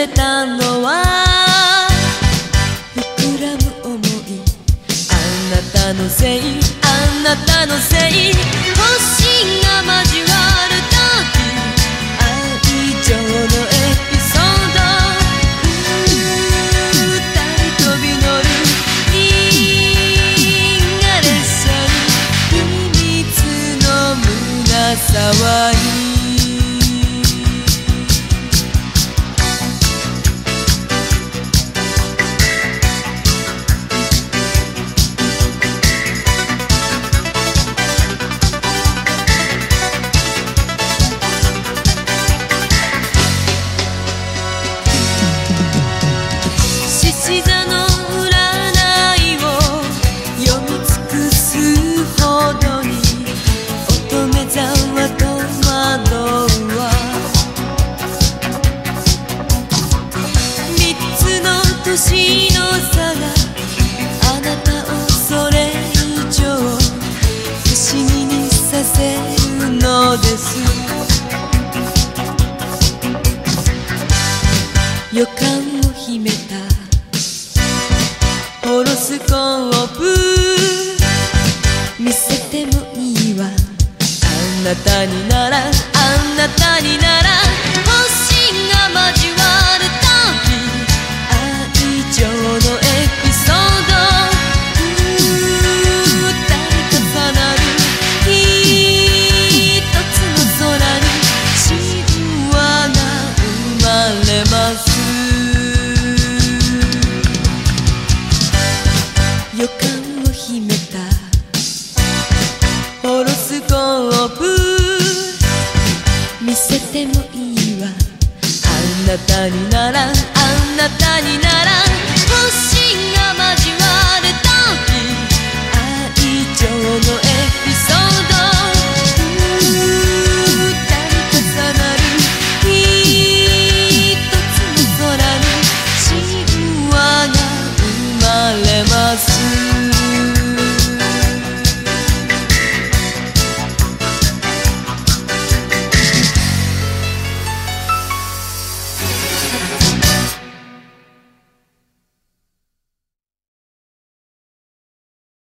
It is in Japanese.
れたのは膨らむ想いあなたのせいあなたのせい。星が交わる時愛情のエピソード。二人飛び乗る銀河列車に秘密の胸騒ぎ。年の差があなたをそれ以上不思議にさせるのです。予感を秘めた。ホロスコー。プ見せてもいいわ。あなたにならなたにならあなたになら